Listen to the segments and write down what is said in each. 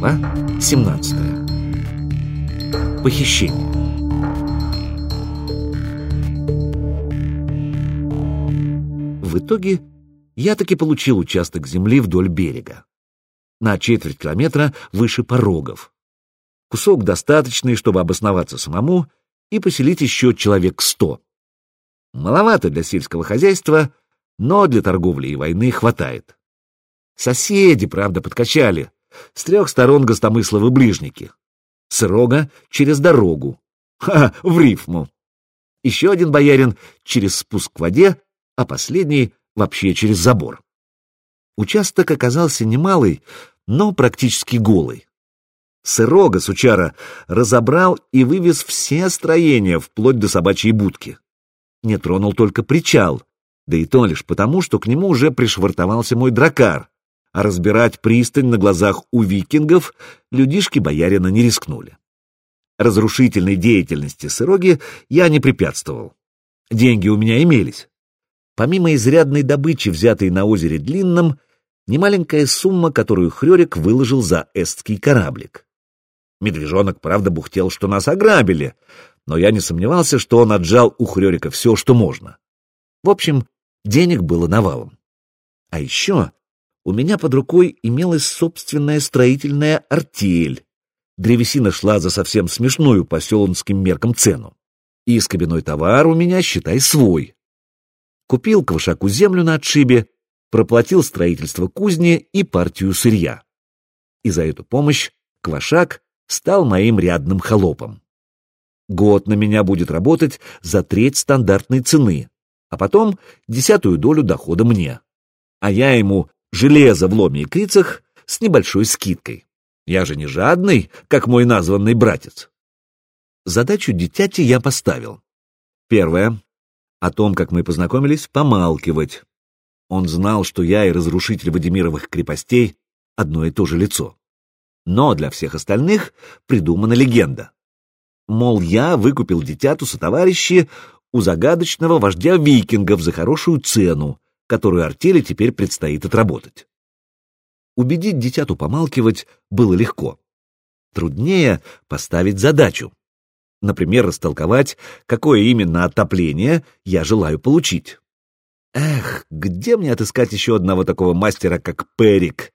Глава 17. Похищение. В итоге я таки получил участок земли вдоль берега. На четверть километра выше порогов. Кусок достаточный, чтобы обосноваться самому и поселить еще человек сто. Маловато для сельского хозяйства, но для торговли и войны хватает. Соседи, правда, подкачали. С трех сторон гостомысловы ближники. С рога через дорогу. Ха, в рифму. Еще один боярин через спуск к воде, а последний вообще через забор. Участок оказался немалый, но практически голый. Сырога сучара разобрал и вывез все строения, вплоть до собачьей будки. Не тронул только причал, да и то лишь потому, что к нему уже пришвартовался мой дракар, а разбирать пристань на глазах у викингов людишки боярина не рискнули. Разрушительной деятельности Сыроги я не препятствовал. Деньги у меня имелись. Помимо изрядной добычи, взятой на озере Длинном, немаленькая сумма, которую Хрёрик выложил за эстский кораблик. Медвежонок, правда, бухтел, что нас ограбили, но я не сомневался, что он отжал у Хрёрика все, что можно. В общем, денег было навалом. А еще у меня под рукой имелась собственная строительная артель. Древесина шла за совсем смешную по селонским меркам цену. И скобяной товар у меня, считай, свой. Купил Квашаку землю на отшибе, проплатил строительство кузни и партию сырья. И за эту помощь Квашак стал моим рядным холопом. Год на меня будет работать за треть стандартной цены, а потом десятую долю дохода мне. А я ему железо в ломе и крицах с небольшой скидкой. Я же не жадный, как мой названный братец. Задачу дитяти я поставил. Первое. О том, как мы познакомились, помалкивать. Он знал, что я и разрушитель Вадимировых крепостей одно и то же лицо. Но для всех остальных придумана легенда. Мол, я выкупил дитяту товарищи у загадочного вождя викингов за хорошую цену, которую артели теперь предстоит отработать. Убедить дитяту помалкивать было легко. Труднее поставить задачу. Например, растолковать, какое именно отопление я желаю получить. Эх, где мне отыскать еще одного такого мастера, как Перик?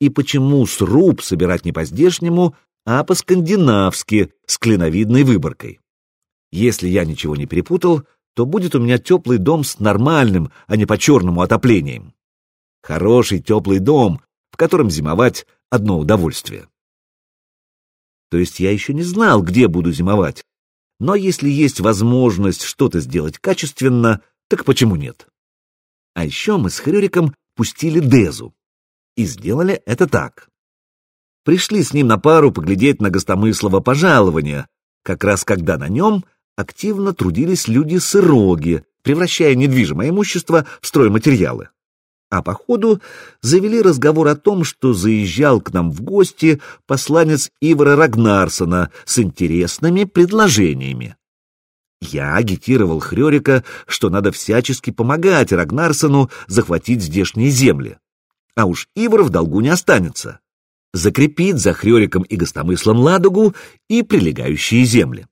И почему сруб собирать не по-здешнему, а по-скандинавски, с клиновидной выборкой? Если я ничего не перепутал, то будет у меня теплый дом с нормальным, а не по-черному отоплением. Хороший теплый дом, в котором зимовать одно удовольствие. То есть я еще не знал, где буду зимовать, но если есть возможность что-то сделать качественно, так почему нет? А еще мы с Хрюриком пустили Дезу. И сделали это так. Пришли с ним на пару поглядеть на гостомыслово пожалование, как раз когда на нем — активно трудились люди-сыроги, превращая недвижимое имущество в стройматериалы. А по ходу завели разговор о том, что заезжал к нам в гости посланец Ивара Рагнарсона с интересными предложениями. Я агитировал Хрёрика, что надо всячески помогать Рагнарсону захватить здешние земли. А уж Ивар в долгу не останется. Закрепит за Хрёриком и Гостомыслом Ладогу и прилегающие земли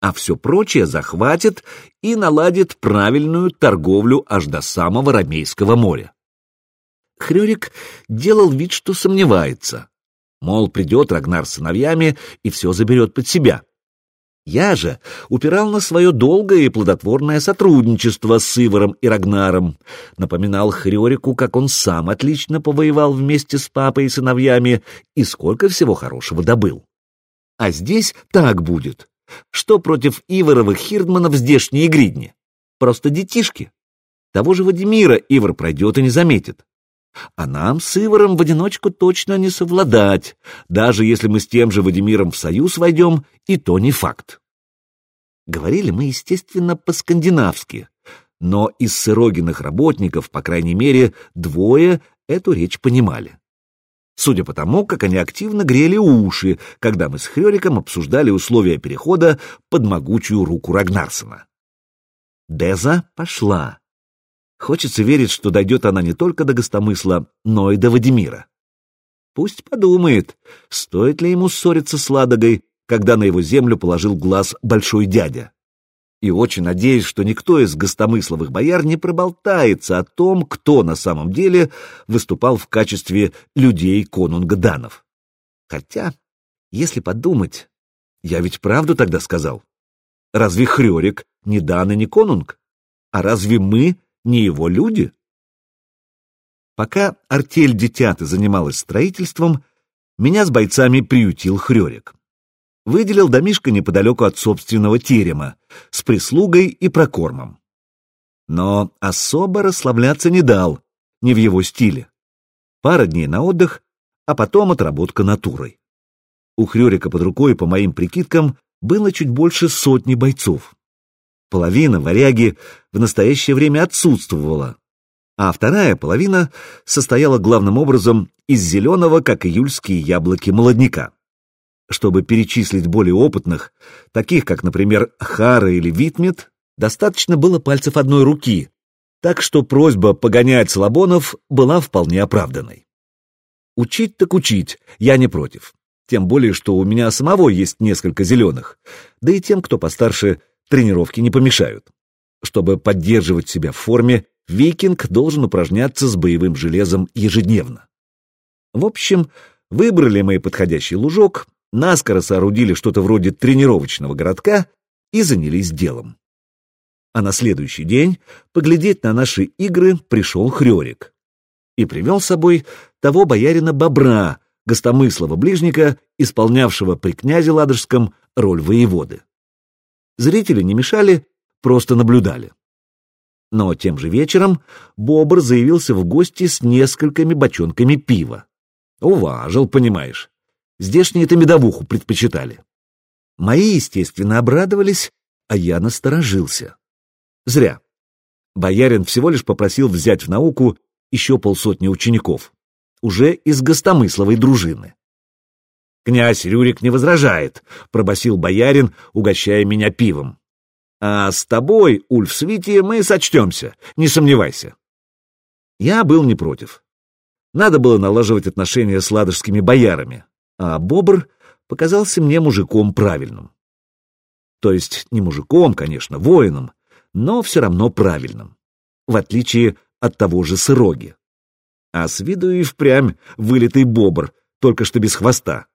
а все прочее захватит и наладит правильную торговлю аж до самого Ромейского моря. Хрёрик делал вид, что сомневается. Мол, придет Рагнар с сыновьями и все заберет под себя. Я же упирал на свое долгое и плодотворное сотрудничество с Иваром и Рагнаром, напоминал Хрёрику, как он сам отлично повоевал вместе с папой и сыновьями и сколько всего хорошего добыл. А здесь так будет. Что против Иваровых хирдманов здешние гридни? Просто детишки. Того же Вадимира Ивар пройдет и не заметит. А нам с Иваром в одиночку точно не совладать, даже если мы с тем же Вадимиром в союз войдем, и то не факт. Говорили мы, естественно, по-скандинавски, но из сырогиных работников, по крайней мере, двое эту речь понимали судя по тому, как они активно грели уши, когда мы с Хрёриком обсуждали условия перехода под могучую руку Рагнарсона. Деза пошла. Хочется верить, что дойдет она не только до Гостомысла, но и до Вадимира. Пусть подумает, стоит ли ему ссориться с Ладогой, когда на его землю положил глаз большой дядя. И очень надеюсь, что никто из гостомысловых бояр не проболтается о том, кто на самом деле выступал в качестве людей конунга Данов. Хотя, если подумать, я ведь правду тогда сказал. Разве Хрёрик не Дан и не конунг? А разве мы не его люди? Пока артель детяты занималась строительством, меня с бойцами приютил Хрёрик. Выделил домишко неподалеку от собственного терема, с прислугой и прокормом. Но особо расслабляться не дал, не в его стиле. Пара дней на отдых, а потом отработка натурой. У Хрёрика под рукой, по моим прикидкам, было чуть больше сотни бойцов. Половина варяги в настоящее время отсутствовала, а вторая половина состояла главным образом из зеленого, как июльские яблоки, молодняка. Чтобы перечислить более опытных, таких как, например, Хара или Витмет, достаточно было пальцев одной руки, так что просьба погонять слабонов была вполне оправданной. Учить так учить, я не против. Тем более, что у меня самого есть несколько зеленых, да и тем, кто постарше, тренировки не помешают. Чтобы поддерживать себя в форме викинг должен упражняться с боевым железом ежедневно. В общем, выбрали мы подходящий лужок, наскоро соорудили что-то вроде тренировочного городка и занялись делом. А на следующий день поглядеть на наши игры пришел Хрёрик и привел с собой того боярина Бобра, гостомыслого ближника, исполнявшего при князе Ладожском роль воеводы. Зрители не мешали, просто наблюдали. Но тем же вечером Бобр заявился в гости с несколькими бочонками пива. Уважил, понимаешь. Здешние-то медовуху предпочитали. Мои, естественно, обрадовались, а я насторожился. Зря. Боярин всего лишь попросил взять в науку еще полсотни учеников, уже из гостомысловой дружины. «Князь Рюрик не возражает», — пробасил боярин, угощая меня пивом. А с тобой, Ульф Свити, мы сочтемся, не сомневайся. Я был не против. Надо было налаживать отношения с ладожскими боярами, а Бобр показался мне мужиком правильным. То есть не мужиком, конечно, воином, но все равно правильным, в отличие от того же Сыроги. А с виду и впрямь вылитый бобр, только что без хвоста.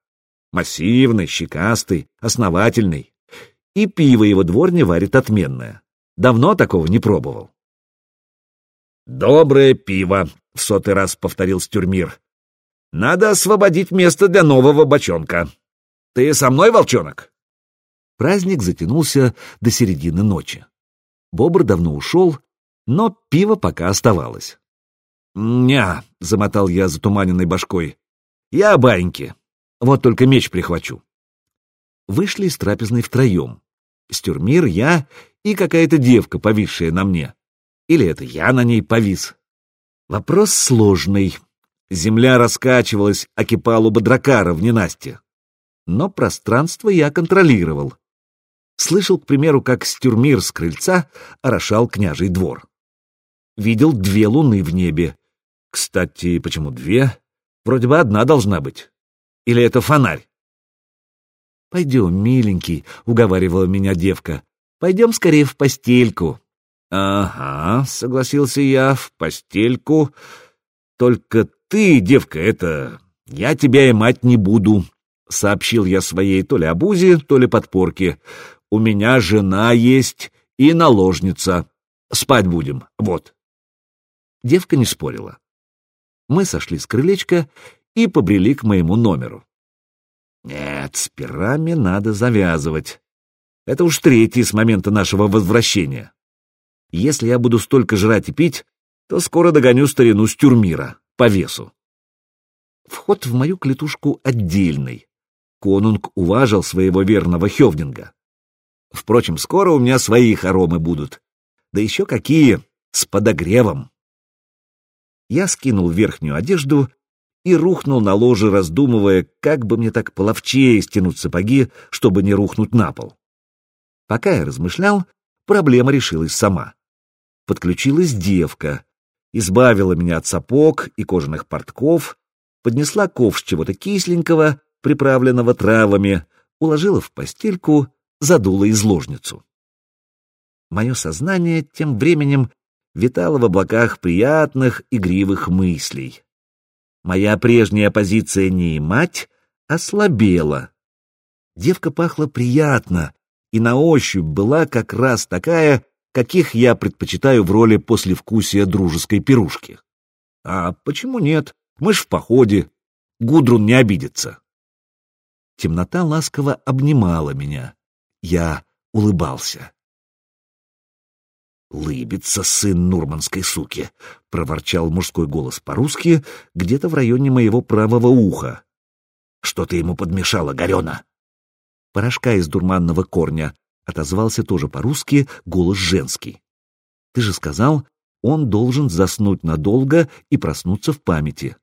Массивный, щекастый, основательный и пиво его дворня варит отменное. Давно такого не пробовал. «Доброе пиво», — в сотый раз повторил Стюрмир. «Надо освободить место для нового бочонка. Ты со мной, волчонок?» Праздник затянулся до середины ночи. Бобр давно ушел, но пиво пока оставалось. «Ня», — замотал я затуманенной башкой, — «я баньки. Вот только меч прихвачу». Вышли из трапезной втроем. Стюрмир, я и какая-то девка, повисшая на мне. Или это я на ней повис? Вопрос сложный. Земля раскачивалась, окипала Бодракара в ненасти. Но пространство я контролировал. Слышал, к примеру, как Стюрмир с крыльца орошал княжий двор. Видел две луны в небе. Кстати, почему две? Вроде бы одна должна быть. Или это фонарь? «Пойдем, миленький», — уговаривала меня девка. «Пойдем скорее в постельку». «Ага», — согласился я, — «в постельку. Только ты, девка, это... Я тебя и мать не буду», — сообщил я своей то ли обузе, то ли подпорке. «У меня жена есть и наложница. Спать будем, вот». Девка не спорила. Мы сошли с крылечка и побрели к моему номеру. Нет, с пирами надо завязывать. Это уж третий с момента нашего возвращения. Если я буду столько жрать и пить, то скоро догоню старину с тюрмира по весу. Вход в мою клетушку отдельный. Конунг уважил своего верного Хевдинга. Впрочем, скоро у меня свои хоромы будут. Да еще какие, с подогревом. Я скинул верхнюю одежду и рухнул на ложе, раздумывая, как бы мне так половчее стянуть сапоги, чтобы не рухнуть на пол. Пока я размышлял, проблема решилась сама. Подключилась девка, избавила меня от сапог и кожаных портков, поднесла ковш чего-то кисленького, приправленного травами, уложила в постельку, задула изложницу. Мое сознание тем временем витало в облаках приятных, игривых мыслей. Моя прежняя позиция не мать ослабела. Девка пахла приятно, и на ощупь была как раз такая, каких я предпочитаю в роли послевкусия дружеской пирушки. А почему нет? Мы ж в походе. Гудрун не обидится. Темнота ласково обнимала меня. Я улыбался. «Лыбится сын нурманской суки», — проворчал мужской голос по-русски где-то в районе моего правого уха. «Что ты ему подмешала, Горена?» «Порошка из дурманного корня», — отозвался тоже по-русски голос женский. «Ты же сказал, он должен заснуть надолго и проснуться в памяти».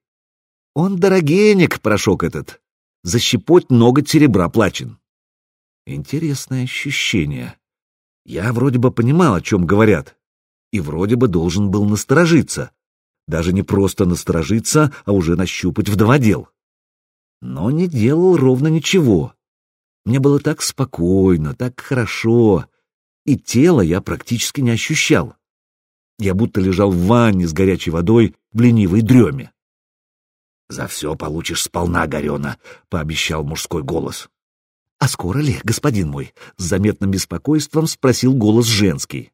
«Он дорогенек, порошок этот. Защипать ноготь серебра плачен». Интересное ощущение. Я вроде бы понимал, о чем говорят, и вроде бы должен был насторожиться. Даже не просто насторожиться, а уже нащупать вдоводел. Но не делал ровно ничего. Мне было так спокойно, так хорошо, и тело я практически не ощущал. Я будто лежал в ванне с горячей водой в ленивой дреме. «За все получишь сполна, Горена», — пообещал мужской голос. «А скоро ли, господин мой?» — с заметным беспокойством спросил голос женский.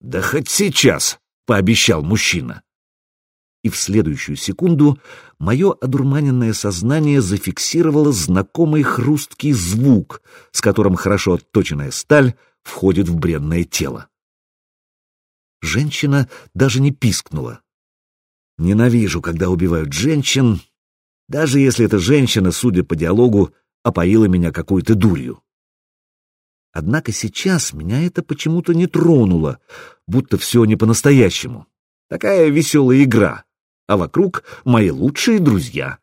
«Да хоть сейчас!» — пообещал мужчина. И в следующую секунду мое одурманенное сознание зафиксировало знакомый хрусткий звук, с которым хорошо отточенная сталь входит в бренное тело. Женщина даже не пискнула. Ненавижу, когда убивают женщин, даже если эта женщина, судя по диалогу, опоила меня какой-то дурью. Однако сейчас меня это почему-то не тронуло, будто все не по-настоящему. Такая веселая игра, а вокруг мои лучшие друзья.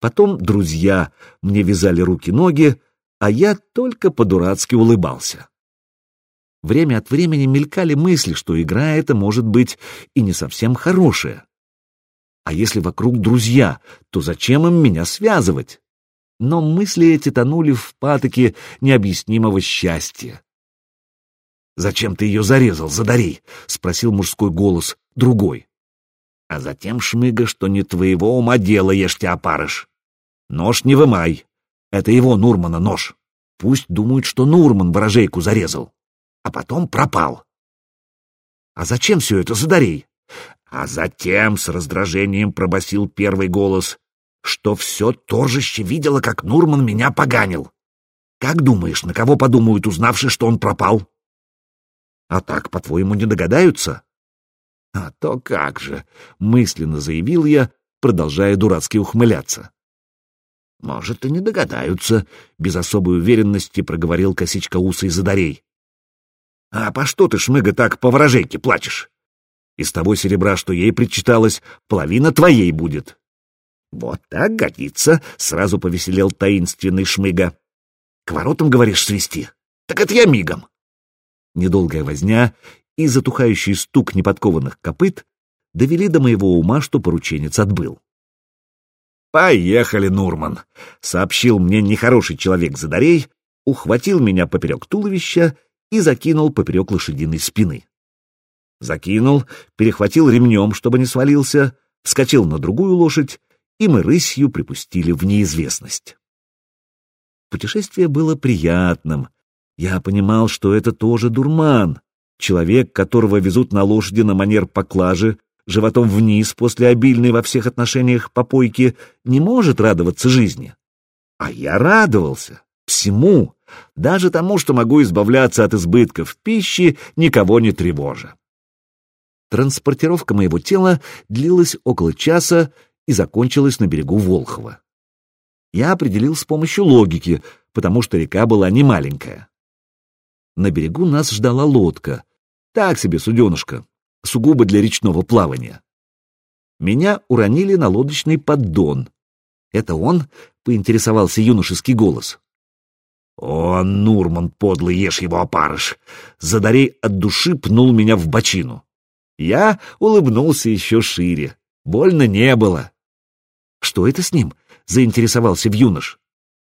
Потом друзья мне вязали руки-ноги, а я только по-дурацки улыбался. Время от времени мелькали мысли, что игра эта может быть и не совсем хорошая. А если вокруг друзья, то зачем им меня связывать? но мысли эти тонули в патоке необъяснимого счастья. «Зачем ты ее зарезал, задари?» — спросил мужской голос, другой. «А затем, Шмыга, что не твоего ума дело, ешьте опарыш. Нож не вымай. Это его, Нурмана, нож. Пусть думают, что Нурман ворожейку зарезал. А потом пропал. А зачем все это, задарей?» А затем с раздражением пробасил первый голос что все торжище видела, как Нурман меня поганил. Как думаешь, на кого подумают, узнавши, что он пропал? А так, по-твоему, не догадаются? А то как же, мысленно заявил я, продолжая дурацки ухмыляться. Может, и не догадаются, без особой уверенности проговорил косичка уса из задарей. А по что ты, шмыга, так по ворожейке плачешь? Из того серебра, что ей причиталось, половина твоей будет. «Вот так годится», — сразу повеселел таинственный шмыга. «К воротам, говоришь, свести? Так это я мигом». Недолгая возня и затухающий стук неподкованных копыт довели до моего ума, что порученец отбыл. «Поехали, Нурман!» — сообщил мне нехороший человек задарей, ухватил меня поперек туловища и закинул поперек лошадиной спины. Закинул, перехватил ремнем, чтобы не свалился, вскочил на другую лошадь и мы рысью припустили в неизвестность. Путешествие было приятным. Я понимал, что это тоже дурман, человек, которого везут на лошади на манер поклажи, животом вниз после обильной во всех отношениях попойки, не может радоваться жизни. А я радовался всему, даже тому, что могу избавляться от избытков пищи, никого не тревожа. Транспортировка моего тела длилась около часа, и закончилась на берегу Волхова. Я определил с помощью логики, потому что река была не маленькая. На берегу нас ждала лодка, так себе суденышко, сугубо для речного плавания. Меня уронили на лодочный поддон. Это он? — поинтересовался юношеский голос. «О, Нурман, подлый, ешь его опарыш!» Задарей от души пнул меня в бочину. Я улыбнулся еще шире. Больно не было. Что это с ним? Заинтересовался в юнош.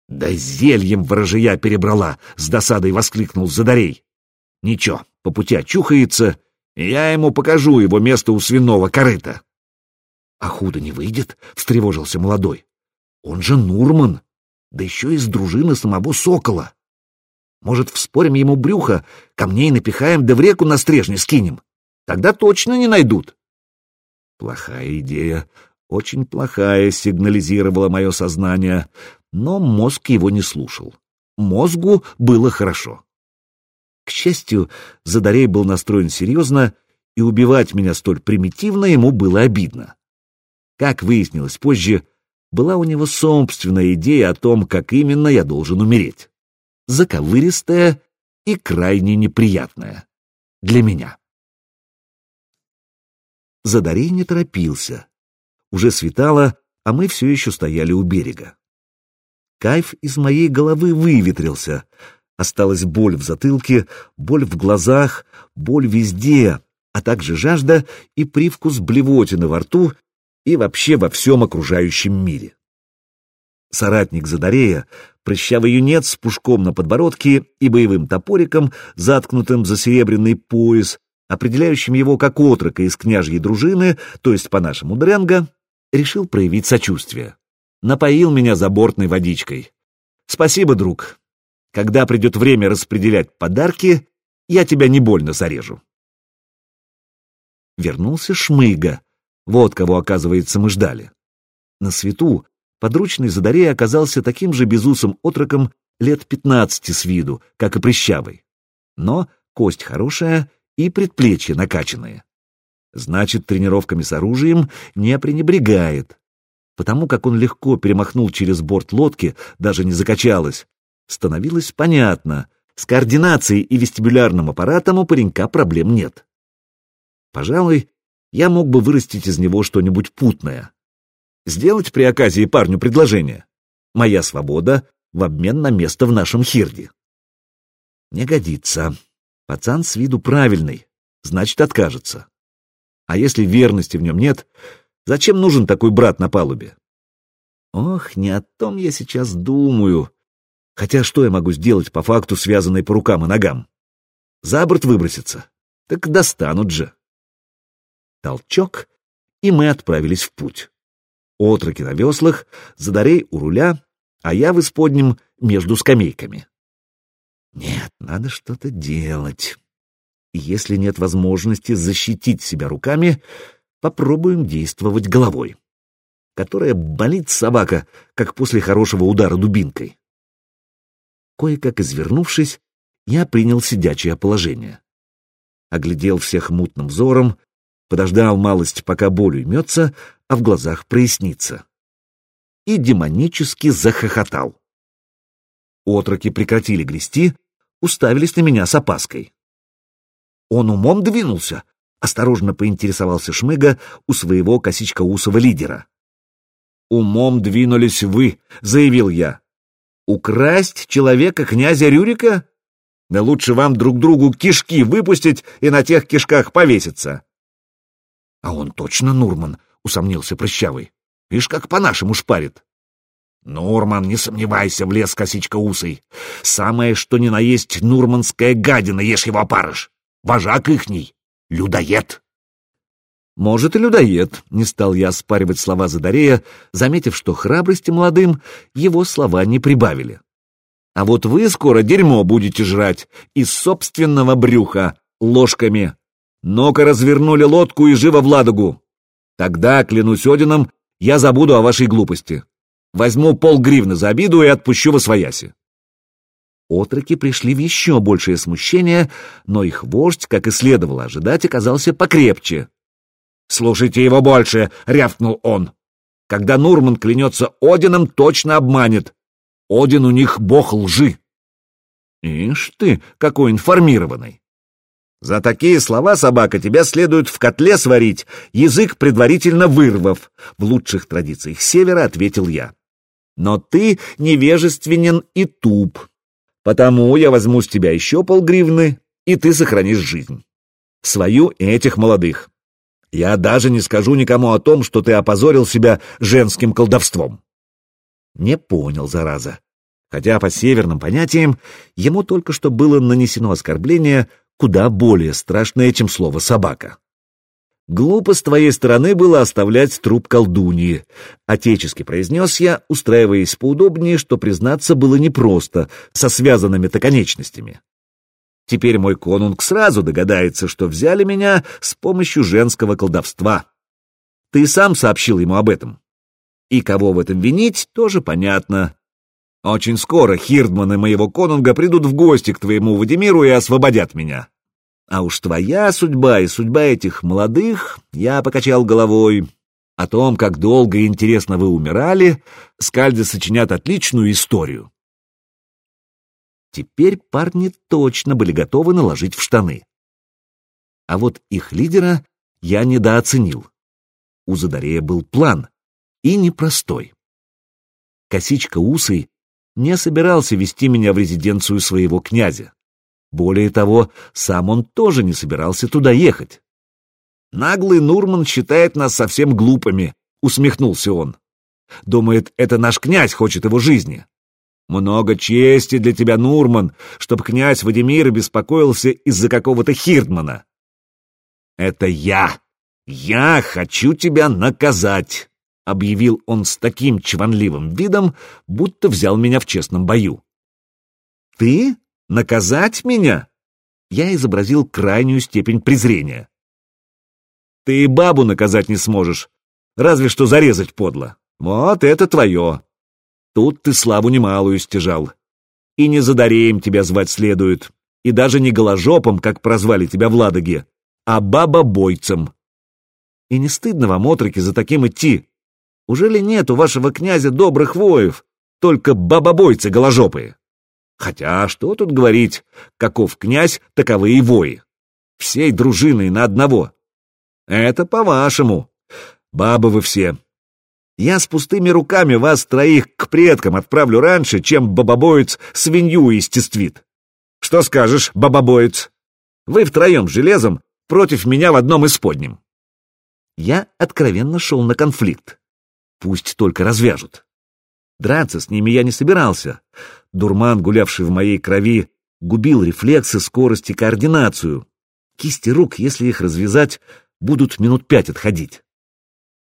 Да зельем ворожия перебрала, с досадой воскликнул Задарей. Ничего, по пути очухается, я ему покажу его место у свиного корыта. А худо не выйдет, встревожился молодой. Он же Нурман, да еще из дружины самого Сокола. Может, вспорим ему брюхо, камней напихаем, да в реку на стрежне скинем? Тогда точно не найдут. Плохая идея, очень плохая, сигнализировало мое сознание, но мозг его не слушал. Мозгу было хорошо. К счастью, Задарей был настроен серьезно, и убивать меня столь примитивно ему было обидно. Как выяснилось позже, была у него собственная идея о том, как именно я должен умереть. Заковыристая и крайне неприятная. Для меня. Задарей не торопился. Уже светало, а мы все еще стояли у берега. Кайф из моей головы выветрился. Осталась боль в затылке, боль в глазах, боль везде, а также жажда и привкус блевотины во рту и вообще во всем окружающем мире. Соратник Задарея, прыщавый юнец с пушком на подбородке и боевым топориком, заткнутым за серебряный пояс, определяющим его как отрока из княжьей дружины, то есть по-нашему дренга, решил проявить сочувствие. Напоил меня забортной водичкой. Спасибо, друг. Когда придет время распределять подарки, я тебя не больно зарежу. Вернулся Шмыга. Вот кого, оказывается, мы ждали. На свету подручный Задарей оказался таким же безусым отроком лет пятнадцати с виду, как и прыщавый. Но кость хорошая и предплечья накачанные. Значит, тренировками с оружием не пренебрегает. Потому как он легко перемахнул через борт лодки, даже не закачалось, становилось понятно, с координацией и вестибулярным аппаратом у паренька проблем нет. Пожалуй, я мог бы вырастить из него что-нибудь путное. Сделать при оказии парню предложение. Моя свобода в обмен на место в нашем хирде. Не годится. Пацан с виду правильный, значит, откажется. А если верности в нем нет, зачем нужен такой брат на палубе? Ох, не о том я сейчас думаю. Хотя что я могу сделать по факту, связанной по рукам и ногам? За борт выброситься. Так достанут же. Толчок, и мы отправились в путь. Отроки на веслах, задарей у руля, а я в исподнем между скамейками. Нет, надо что-то делать. Если нет возможности защитить себя руками, попробуем действовать головой, которая болит собака, как после хорошего удара дубинкой. Кое-как извернувшись, я принял сидячее положение. Оглядел всех мутным взором, подождал малость, пока боль уймется, а в глазах прояснится. И демонически захохотал. Отроки прекратили грести, уставились на меня с опаской. «Он умом двинулся?» — осторожно поинтересовался Шмыга у своего косичкоусого лидера. «Умом двинулись вы», — заявил я. «Украсть человека князя Рюрика? Да лучше вам друг другу кишки выпустить и на тех кишках повеситься». «А он точно Нурман?» — усомнился Прыщавый. «Ишь, как по-нашему шпарит». «Нурман, не сомневайся, влез косичка-усый. Самое, что ни на есть, нурманская гадина, ешь его опарыш. Вожак ихний, людоед». «Может, и людоед», — не стал я оспаривать слова Задарея, заметив, что храбрости молодым его слова не прибавили. «А вот вы скоро дерьмо будете жрать из собственного брюха ложками. Ну-ка развернули лодку и живо в Ладогу. Тогда, клянусь Одином, я забуду о вашей глупости. Возьму полгривны за обиду и отпущу во свояси. Отроки пришли в еще большее смущение, но их вождь, как и следовало ожидать, оказался покрепче. «Слушайте его больше!» — рявкнул он. «Когда Нурман клянется Одином, точно обманет. Один у них бог лжи». «Ишь ты, какой информированный!» «За такие слова, собака, тебя следует в котле сварить, язык предварительно вырвав», — в лучших традициях севера ответил я. Но ты невежественен и туп. Потому я возьму с тебя еще полгривны, и ты сохранишь жизнь. Свою и этих молодых. Я даже не скажу никому о том, что ты опозорил себя женским колдовством. Не понял, зараза. Хотя по северным понятиям ему только что было нанесено оскорбление куда более страшное, чем слово «собака». «Глупо с твоей стороны было оставлять труп колдуньи», — отечески произнес я, устраиваясь поудобнее, что признаться было непросто, со связанными-то конечностями. Теперь мой конунг сразу догадается, что взяли меня с помощью женского колдовства. Ты сам сообщил ему об этом. И кого в этом винить, тоже понятно. Очень скоро хирдманы моего конунга придут в гости к твоему Вадимиру и освободят меня. А уж твоя судьба и судьба этих молодых, я покачал головой. О том, как долго и интересно вы умирали, скальды сочинят отличную историю. Теперь парни точно были готовы наложить в штаны. А вот их лидера я недооценил. У Задарея был план, и непростой. Косичка Усый не собирался вести меня в резиденцию своего князя. Более того, сам он тоже не собирался туда ехать. «Наглый Нурман считает нас совсем глупыми», — усмехнулся он. «Думает, это наш князь хочет его жизни. Много чести для тебя, Нурман, чтоб князь Вадимир беспокоился из-за какого-то Хирдмана. Это я. Я хочу тебя наказать», — объявил он с таким чванливым видом, будто взял меня в честном бою. «Ты?» Наказать меня? Я изобразил крайнюю степень презрения. Ты и бабу наказать не сможешь, разве что зарезать подло. Вот это твое. Тут ты славу немалую стяжал. И не задареем тебя звать следует, и даже не голожопом, как прозвали тебя в Ладоге, а бабобойцем. И не стыдно вам, отроки, за таким идти? Уже ли нет у вашего князя добрых воев, только бабобойцы голожопые? Хотя, что тут говорить, каков князь, таковы и вои. Всей дружиной на одного. Это по-вашему. Бабы вы все. Я с пустыми руками вас троих к предкам отправлю раньше, чем бабобоец свинью истествит. Что скажешь, бабобоец? Вы втроем железом против меня в одном из подним. Я откровенно шел на конфликт. Пусть только развяжут. Драться с ними я не собирался. Дурман, гулявший в моей крови, губил рефлексы, скорость и координацию. Кисти рук, если их развязать, будут минут пять отходить.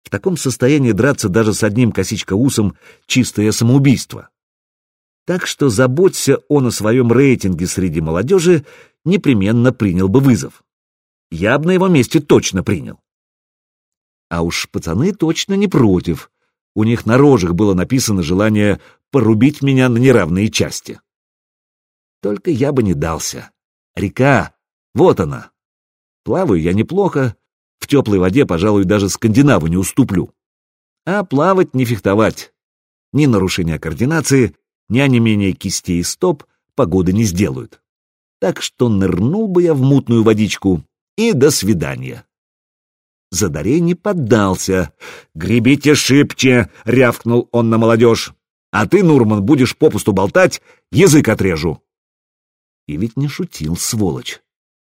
В таком состоянии драться даже с одним косичкоусом — чистое самоубийство. Так что заботься он о своем рейтинге среди молодежи, непременно принял бы вызов. Я бы на его месте точно принял. А уж пацаны точно не против. У них на рожах было написано желание порубить меня на неравные части. Только я бы не дался. Река, вот она. Плаваю я неплохо, в теплой воде, пожалуй, даже скандинаву не уступлю. А плавать не фехтовать. Ни нарушения координации, ни онемения кистей и стоп погоды не сделают. Так что нырнул бы я в мутную водичку, и до свидания. Задарей не поддался. «Гребите шибче!» — рявкнул он на молодежь. «А ты, Нурман, будешь попусту болтать, язык отрежу!» И ведь не шутил, сволочь.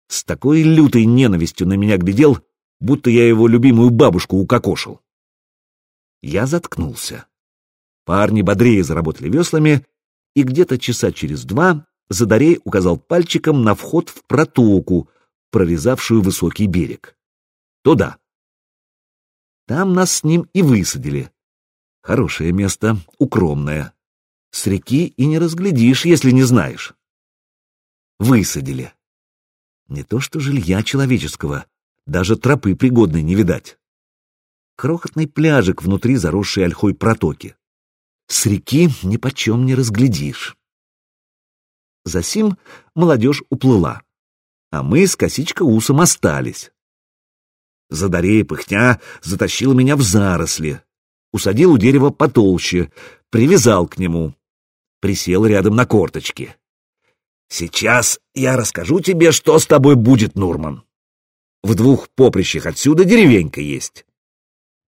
С такой лютой ненавистью на меня глядел, будто я его любимую бабушку укокошил. Я заткнулся. Парни бодрее заработали веслами, и где-то часа через два Задарей указал пальчиком на вход в протоку, прорезавшую высокий берег. Туда. Там нас с ним и высадили. Хорошее место, укромное. С реки и не разглядишь, если не знаешь. Высадили. Не то что жилья человеческого, даже тропы пригодной не видать. Крохотный пляжик внутри заросшей ольхой протоки. С реки ни почем не разглядишь. Засим молодежь уплыла, а мы с косичка усом остались. Задарей пыхтя затащил меня в заросли, усадил у дерева потолще, привязал к нему, присел рядом на корточки. «Сейчас я расскажу тебе, что с тобой будет, Нурман. В двух поприщах отсюда деревенька есть».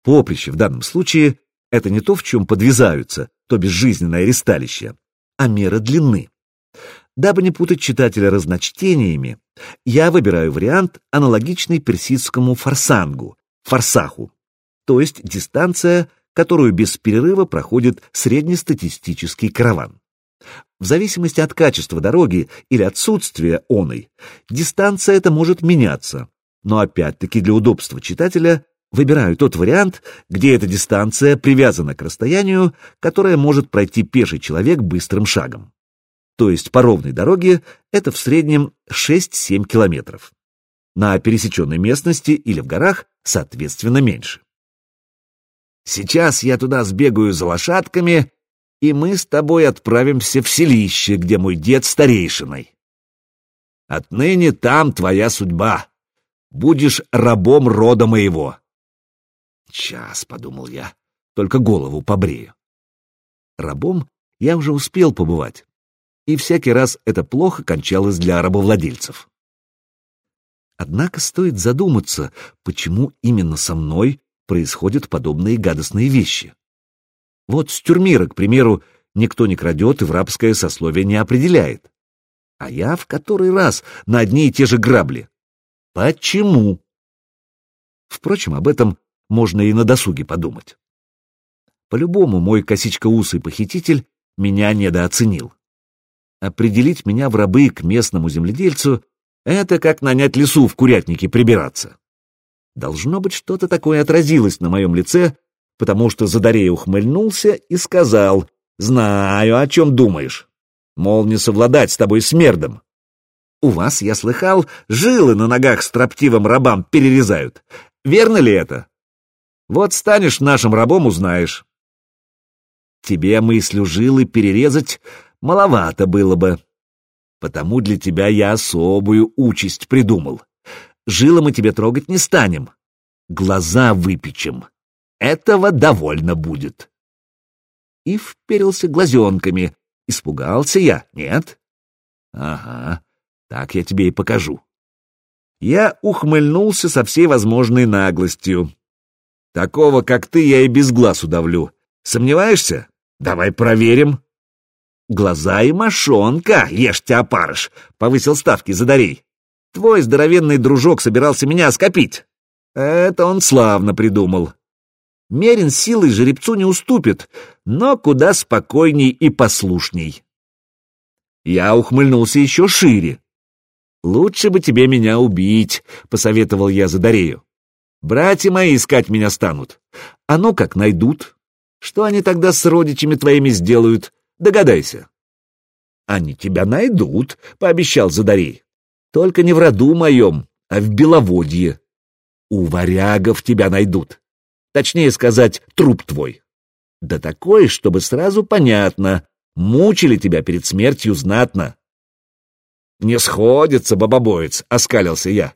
Поприще в данном случае — это не то, в чем подвязаются, то безжизненное ресталище, а мера длины. Дабы не путать читателя разночтениями, я выбираю вариант, аналогичный персидскому фарсангу, форсаху, то есть дистанция, которую без перерыва проходит среднестатистический караван. В зависимости от качества дороги или отсутствия оной, дистанция эта может меняться, но опять-таки для удобства читателя выбираю тот вариант, где эта дистанция привязана к расстоянию, которое может пройти пеший человек быстрым шагом. То есть по ровной дороге это в среднем 6-7 километров. На пересеченной местности или в горах, соответственно, меньше. Сейчас я туда сбегаю за лошадками, и мы с тобой отправимся в селище, где мой дед старейшиной. Отныне там твоя судьба. Будешь рабом рода моего. Час, — подумал я, — только голову побрею. Рабом я уже успел побывать, и всякий раз это плохо кончалось для рабовладельцев. Однако стоит задуматься, почему именно со мной происходят подобные гадостные вещи. Вот с тюрмира, к примеру, никто не крадет и в рабское сословие не определяет. А я в который раз на одни и те же грабли. Почему? Впрочем, об этом можно и на досуге подумать. По-любому мой косичка-усый похититель меня недооценил. Определить меня в рабы к местному земледельцу — это как нанять лесу в курятнике прибираться. Должно быть, что-то такое отразилось на моем лице, потому что Задарей ухмыльнулся и сказал, «Знаю, о чем думаешь. Мол, не совладать с тобой смердом. У вас, я слыхал, жилы на ногах строптивым рабам перерезают. Верно ли это? Вот станешь нашим рабом, узнаешь. Тебе мыслью жилы перерезать маловато было бы. Потому для тебя я особую участь придумал. Жилы мы тебе трогать не станем. Глаза выпечем. Этого довольно будет. И вперился глазенками. Испугался я, нет? Ага, так я тебе и покажу. Я ухмыльнулся со всей возможной наглостью. Такого, как ты, я и без глаз удавлю. Сомневаешься? Давай проверим. Глаза и мошонка, ешьте опарыш, повысил ставки задарей. Твой здоровенный дружок собирался меня скопить. Это он славно придумал. Мерин силой жеребцу не уступит, но куда спокойней и послушней. Я ухмыльнулся еще шире. «Лучше бы тебе меня убить», — посоветовал я Задарею. Братья мои искать меня станут. А ну как найдут? Что они тогда с родичами твоими сделают? Догадайся. Они тебя найдут, — пообещал Задарей. Только не в роду моем, а в Беловодье. У варягов тебя найдут. Точнее сказать, труп твой. Да такой, чтобы сразу понятно, мучили тебя перед смертью знатно. Не сходится, бабобоец, — оскалился я.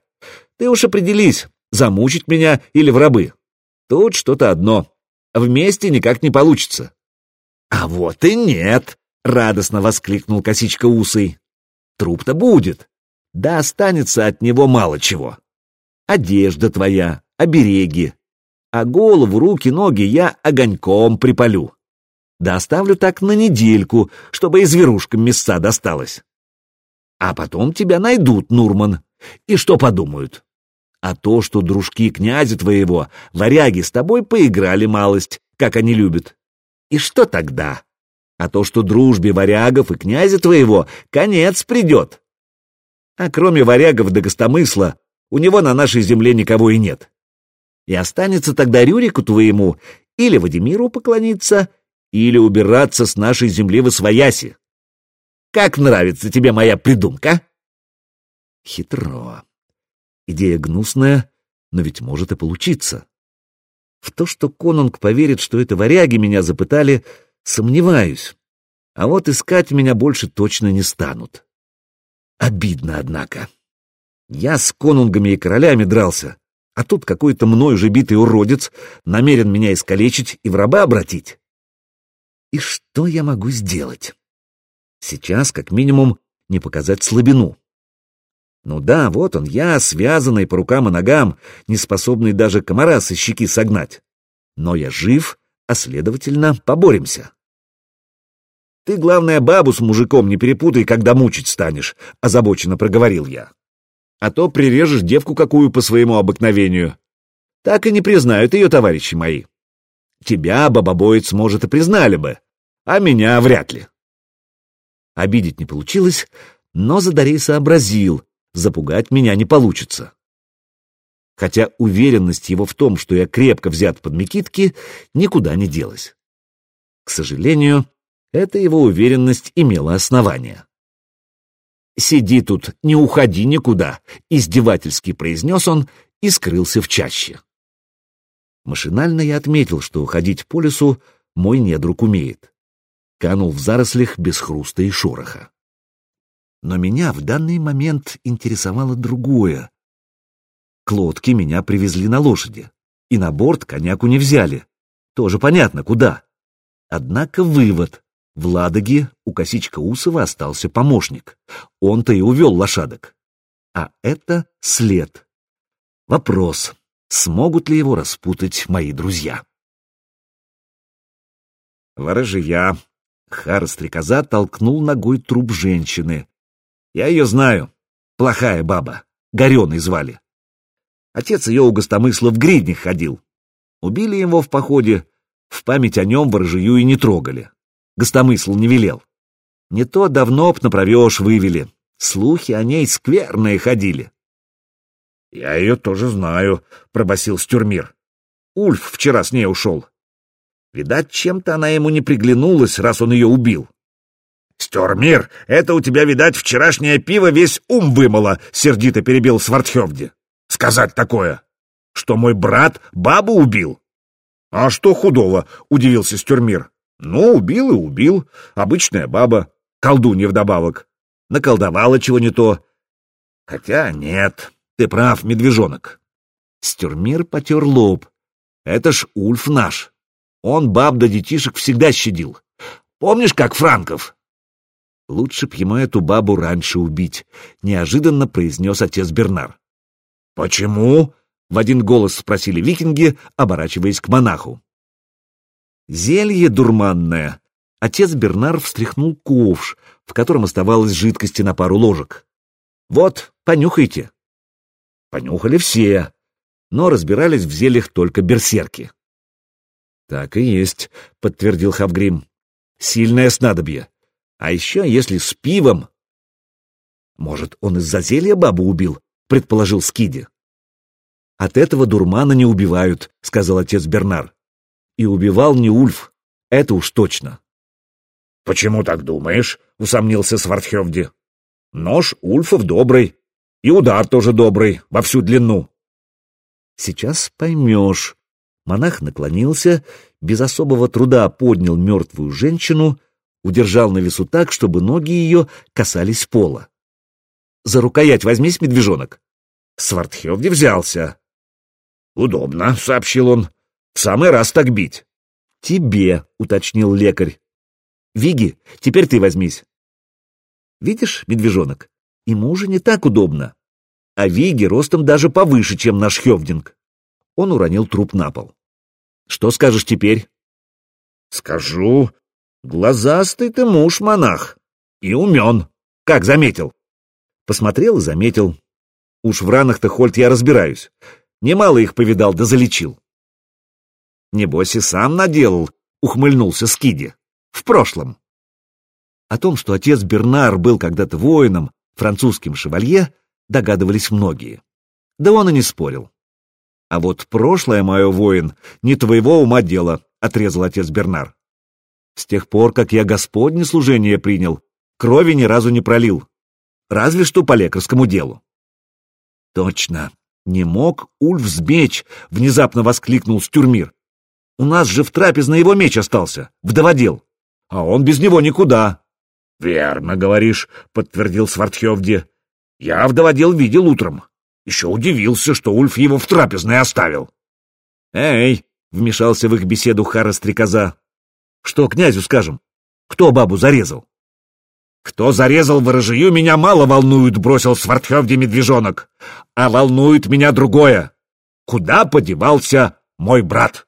Ты уж определись, замучить меня или в рабы. Тут что-то одно. Вместе никак не получится. — А вот и нет! — радостно воскликнул косичка усый. — Труп-то будет. Да останется от него мало чего. Одежда твоя, обереги. А голову, руки, ноги я огоньком припалю. Да оставлю так на недельку, чтобы и зверушкам места досталось. А потом тебя найдут, Нурман. И что подумают? а то, что дружки князя твоего, варяги, с тобой поиграли малость, как они любят. И что тогда? А то, что дружбе варягов и князя твоего конец придет. А кроме варягов да гостомысла, у него на нашей земле никого и нет. И останется тогда Рюрику твоему или Вадимиру поклониться, или убираться с нашей земли в Освояси. Как нравится тебе моя придумка? Хитро. Идея гнусная, но ведь может и получиться. В то, что Конунг поверит, что это варяги меня запытали, сомневаюсь. А вот искать меня больше точно не станут. Обидно, однако. Я с конунгами и королями дрался, а тут какой-то мной уже битый уродец намерен меня искалечить и в раба обратить. И что я могу сделать? Сейчас, как минимум, не показать слабину. Ну да, вот он, я, связанный по рукам и ногам, не способный даже комара со щеки согнать. Но я жив, а следовательно, поборемся. Ты, главное, бабу с мужиком не перепутай, когда мучить станешь, — озабоченно проговорил я. А то прирежешь девку какую по своему обыкновению. Так и не признают ее товарищи мои. Тебя, бабобоец, может, и признали бы, а меня вряд ли. Обидеть не получилось, но Задарей сообразил, запугать меня не получится. Хотя уверенность его в том, что я крепко взят под Микитки, никуда не делась. К сожалению, эта его уверенность имела основание. «Сиди тут, не уходи никуда», — издевательски произнес он и скрылся в чаще. Машинально я отметил, что ходить по лесу мой недруг умеет. Канул в зарослях без хруста и шороха. Но меня в данный момент интересовало другое. К лодке меня привезли на лошади, и на борт коняку не взяли. Тоже понятно, куда. Однако вывод. В Ладоге у Косичка Усова остался помощник. Он-то и увел лошадок. А это след. Вопрос, смогут ли его распутать мои друзья? Ворожия. Хара-стрекоза толкнул ногой труп женщины. Я ее знаю. Плохая баба. Гореной звали. Отец ее у гостомысла в гриднях ходил. Убили его в походе, в память о нем ворожию и не трогали. Гостомысл не велел. Не то давно б направешь вывели. Слухи о ней скверные ходили. — Я ее тоже знаю, — пробасил Стюрмир. Ульф вчера с ней ушел. Видать, чем-то она ему не приглянулась, раз он ее убил. — Стюрмир, это у тебя, видать, вчерашнее пиво весь ум вымыло, — сердито перебил Свартхевди. — Сказать такое, что мой брат бабу убил. — А что худого? — удивился Стюрмир. — Ну, убил и убил. Обычная баба, колдунья вдобавок. Наколдовала чего не то. Хотя нет, ты прав, медвежонок. Стюрмир потер лоб. Это ж Ульф наш. Он баб да детишек всегда щадил. Помнишь, как Франков? Лучше б ему эту бабу раньше убить, неожиданно произнес отец Бернар. Почему? В один голос спросили викинги, оборачиваясь к монаху. Зелье дурманное. Отец Бернар встряхнул ковш, в котором оставалось жидкости на пару ложек. Вот, понюхайте. Понюхали все, но разбирались в зельях только берсерки. Так и есть, подтвердил Хавгрим. Сильное снадобье. А еще если с пивом... Может, он из-за зелья бабу убил, предположил Скиди. От этого дурмана не убивают, сказал отец Бернар. И убивал не Ульф, это уж точно. Почему так думаешь? усомнился Свардхевди. Нож Ульфов добрый, и удар тоже добрый, во всю длину. Сейчас поймешь. Монах наклонился, без особого труда поднял мертвую женщину, удержал на весу так, чтобы ноги ее касались пола. «За рукоять возьмись, медвежонок!» Свардхевди взялся. «Удобно», — сообщил он. «В самый раз так бить». «Тебе», — уточнил лекарь. «Виги, теперь ты возьмись». «Видишь, медвежонок, ему уже не так удобно. А Виги ростом даже повыше, чем наш Хевдинг». Он уронил труп на пол. «Что скажешь теперь?» «Скажу. Глазастый ты муж, монах. И умен. Как заметил?» Посмотрел и заметил. Уж в ранах-то, Хольт, я разбираюсь. Немало их повидал да залечил. Небось и сам наделал, ухмыльнулся Скиди. В прошлом. О том, что отец Бернар был когда-то воином, французским шевалье, догадывались многие. Да он и не спорил. А вот прошлое мое, воин, не твоего ума дело, отрезал отец Бернар. С тех пор, как я Господне служение принял, крови ни разу не пролил. Разве что по лекарскому делу. Точно, «Не мог Ульф сбечь!» — внезапно воскликнул Стюрмир. «У нас же в трапезной его меч остался, вдоводел, а он без него никуда». «Верно говоришь», — подтвердил Свартхевди. «Я вдоводел видел утром. Еще удивился, что Ульф его в трапезной оставил». «Эй!» — вмешался в их беседу Хара Стрекоза. «Что князю скажем? Кто бабу зарезал?» «Кто зарезал ворожию, меня мало волнует», — бросил Свартхевди медвежонок. «А волнует меня другое. Куда подевался мой брат?»